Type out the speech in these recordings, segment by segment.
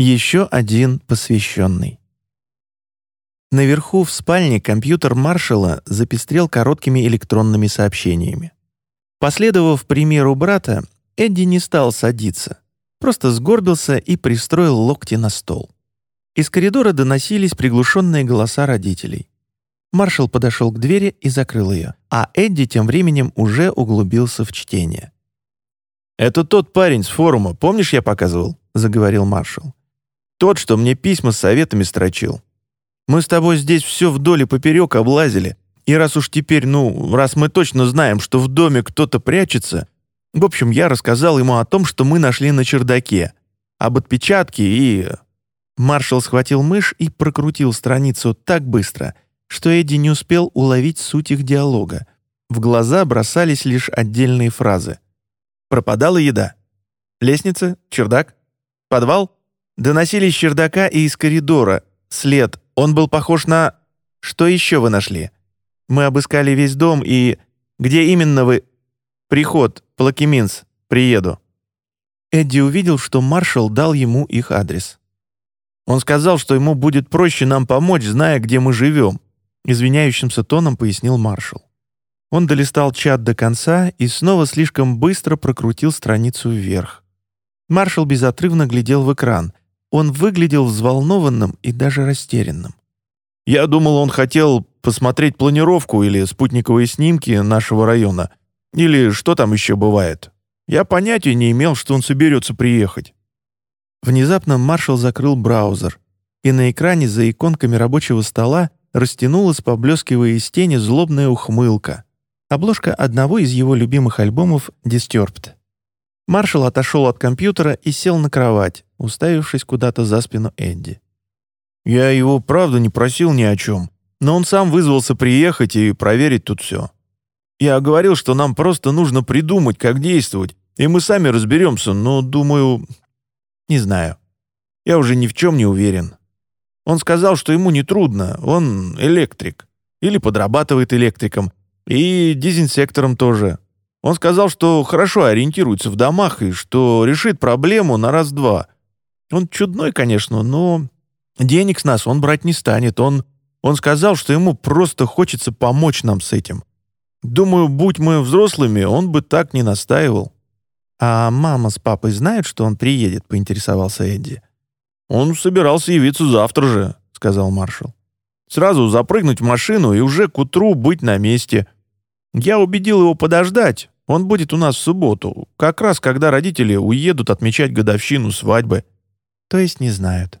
Еще один посвященный. Наверху в спальне компьютер маршала запестрел короткими электронными сообщениями. Последовав примеру брата, Эдди не стал садиться, просто сгорбился и пристроил локти на стол. Из коридора доносились приглушенные голоса родителей. Маршал подошел к двери и закрыл ее, а Эдди тем временем уже углубился в чтение. «Это тот парень с форума, помнишь, я показывал?» — заговорил маршал. «Тот, что мне письма с советами строчил. Мы с тобой здесь все вдоль и поперек облазили, и раз уж теперь, ну, раз мы точно знаем, что в доме кто-то прячется, в общем, я рассказал ему о том, что мы нашли на чердаке, об отпечатке и...» Маршал схватил мышь и прокрутил страницу так быстро — что Эдди не успел уловить суть их диалога. В глаза бросались лишь отдельные фразы. «Пропадала еда. Лестница? Чердак? Подвал?» Доносились с чердака и из коридора. След. Он был похож на... Что еще вы нашли? Мы обыскали весь дом и... Где именно вы... Приход Плакеминс. Приеду. Эдди увидел, что маршал дал ему их адрес. Он сказал, что ему будет проще нам помочь, зная, где мы живем. Извиняющимся тоном пояснил маршал. Он долистал чат до конца и снова слишком быстро прокрутил страницу вверх. Маршал безотрывно глядел в экран. Он выглядел взволнованным и даже растерянным. «Я думал, он хотел посмотреть планировку или спутниковые снимки нашего района. Или что там еще бывает. Я понятия не имел, что он соберется приехать». Внезапно маршал закрыл браузер, и на экране за иконками рабочего стола растянулась, поблескивая из тени, злобная ухмылка. Обложка одного из его любимых альбомов «Disturbed». Маршал отошел от компьютера и сел на кровать, уставившись куда-то за спину Эдди. «Я его, правда, не просил ни о чем, но он сам вызвался приехать и проверить тут все. Я говорил, что нам просто нужно придумать, как действовать, и мы сами разберемся, но, думаю... Не знаю. Я уже ни в чем не уверен. Он сказал, что ему не трудно, он электрик. Или подрабатывает электриком. И дезинсектором тоже. Он сказал, что хорошо ориентируется в домах и что решит проблему на раз-два. Он чудной, конечно, но денег с нас он брать не станет. Он, он сказал, что ему просто хочется помочь нам с этим. Думаю, будь мы взрослыми, он бы так не настаивал. «А мама с папой знают, что он приедет?» — поинтересовался Эдди. «Он собирался явиться завтра же», — сказал маршал. «Сразу запрыгнуть в машину и уже к утру быть на месте. Я убедил его подождать. Он будет у нас в субботу, как раз когда родители уедут отмечать годовщину свадьбы». «То есть не знают?»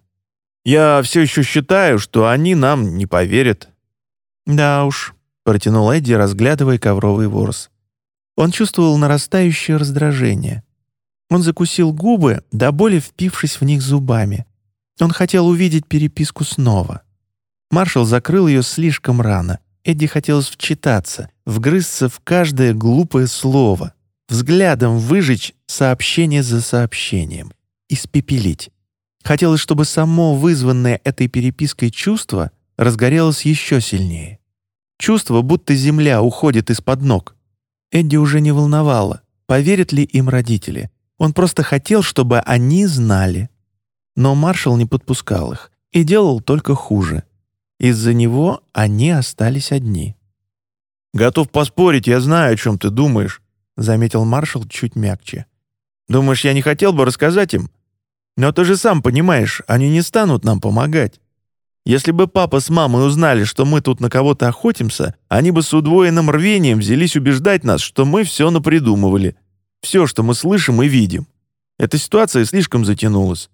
«Я все еще считаю, что они нам не поверят». «Да уж», — протянул Эдди, разглядывая ковровый ворс. Он чувствовал нарастающее раздражение. Он закусил губы, до боли впившись в них зубами. Он хотел увидеть переписку снова. Маршал закрыл ее слишком рано. Эдди хотелось вчитаться, вгрызться в каждое глупое слово, взглядом выжечь сообщение за сообщением, испепелить. Хотелось, чтобы само вызванное этой перепиской чувство разгорелось еще сильнее. Чувство, будто земля уходит из-под ног. Эдди уже не волновало, поверят ли им родители. Он просто хотел, чтобы они знали. Но маршал не подпускал их и делал только хуже. Из-за него они остались одни. «Готов поспорить, я знаю, о чем ты думаешь», — заметил маршал чуть мягче. «Думаешь, я не хотел бы рассказать им? Но ты же сам понимаешь, они не станут нам помогать. Если бы папа с мамой узнали, что мы тут на кого-то охотимся, они бы с удвоенным рвением взялись убеждать нас, что мы все напридумывали. Все, что мы слышим и видим. Эта ситуация слишком затянулась.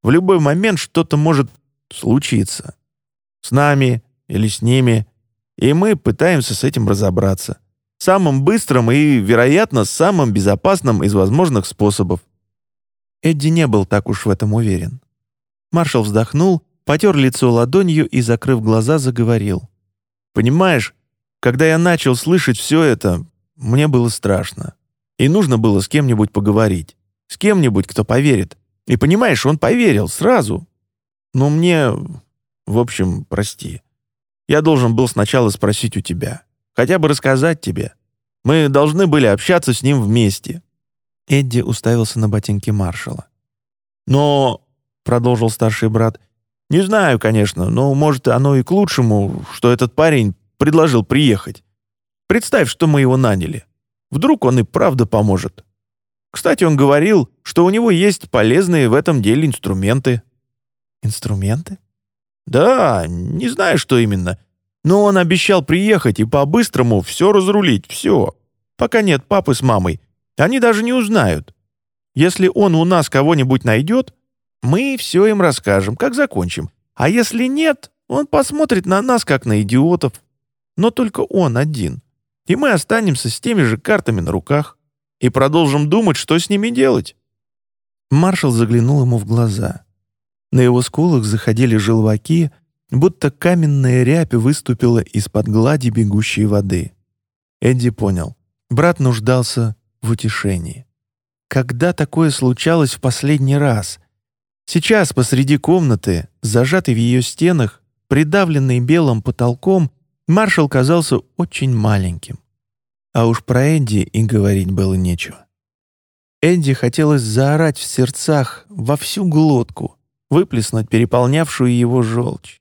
В любой момент что-то может случиться. С нами или с ними. И мы пытаемся с этим разобраться. Самым быстрым и, вероятно, самым безопасным из возможных способов. Эдди не был так уж в этом уверен. Маршал вздохнул, потер лицо ладонью и, закрыв глаза, заговорил. «Понимаешь, когда я начал слышать все это, мне было страшно. И нужно было с кем-нибудь поговорить. С кем-нибудь, кто поверит. И понимаешь, он поверил сразу. Но мне... В общем, прости. Я должен был сначала спросить у тебя. Хотя бы рассказать тебе. Мы должны были общаться с ним вместе». Эдди уставился на ботинки маршала. «Но — продолжил старший брат. «Не знаю, конечно, но, может, оно и к лучшему, что этот парень предложил приехать. Представь, что мы его наняли. Вдруг он и правда поможет. Кстати, он говорил, что у него есть полезные в этом деле инструменты». «Инструменты?» «Да, не знаю, что именно. Но он обещал приехать и по-быстрому все разрулить, все. Пока нет папы с мамой. Они даже не узнают. Если он у нас кого-нибудь найдет, мы все им расскажем, как закончим. А если нет, он посмотрит на нас, как на идиотов. Но только он один. И мы останемся с теми же картами на руках и продолжим думать, что с ними делать». Маршал заглянул ему в глаза. На его скулах заходили желваки, будто каменная рябь выступила из-под глади бегущей воды. Эдди понял. Брат нуждался в утешении. Когда такое случалось в последний раз? Сейчас посреди комнаты, зажатый в ее стенах, придавленный белым потолком, маршал казался очень маленьким. А уж про Эдди и говорить было нечего. Эдди хотелось заорать в сердцах во всю глотку, выплеснуть переполнявшую его желчь.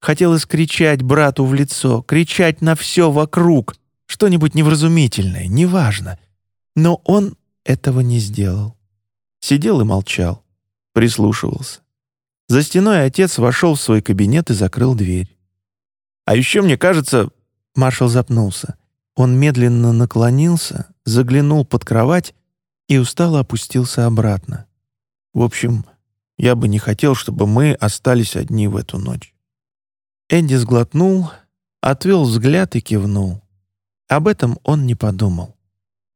Хотелось кричать брату в лицо, кричать на все вокруг, что-нибудь невразумительное, неважно. Но он этого не сделал. Сидел и молчал, прислушивался. За стеной отец вошел в свой кабинет и закрыл дверь. «А еще мне кажется...» Маршал запнулся. Он медленно наклонился, заглянул под кровать и устало опустился обратно. В общем, я бы не хотел, чтобы мы остались одни в эту ночь. Энди сглотнул, отвел взгляд и кивнул. Об этом он не подумал.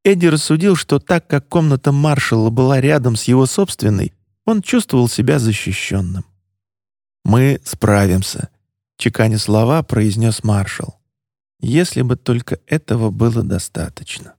Эдди рассудил, что так как комната маршала была рядом с его собственной, он чувствовал себя защищенным. «Мы справимся», — чеканя слова произнес маршал. «Если бы только этого было достаточно».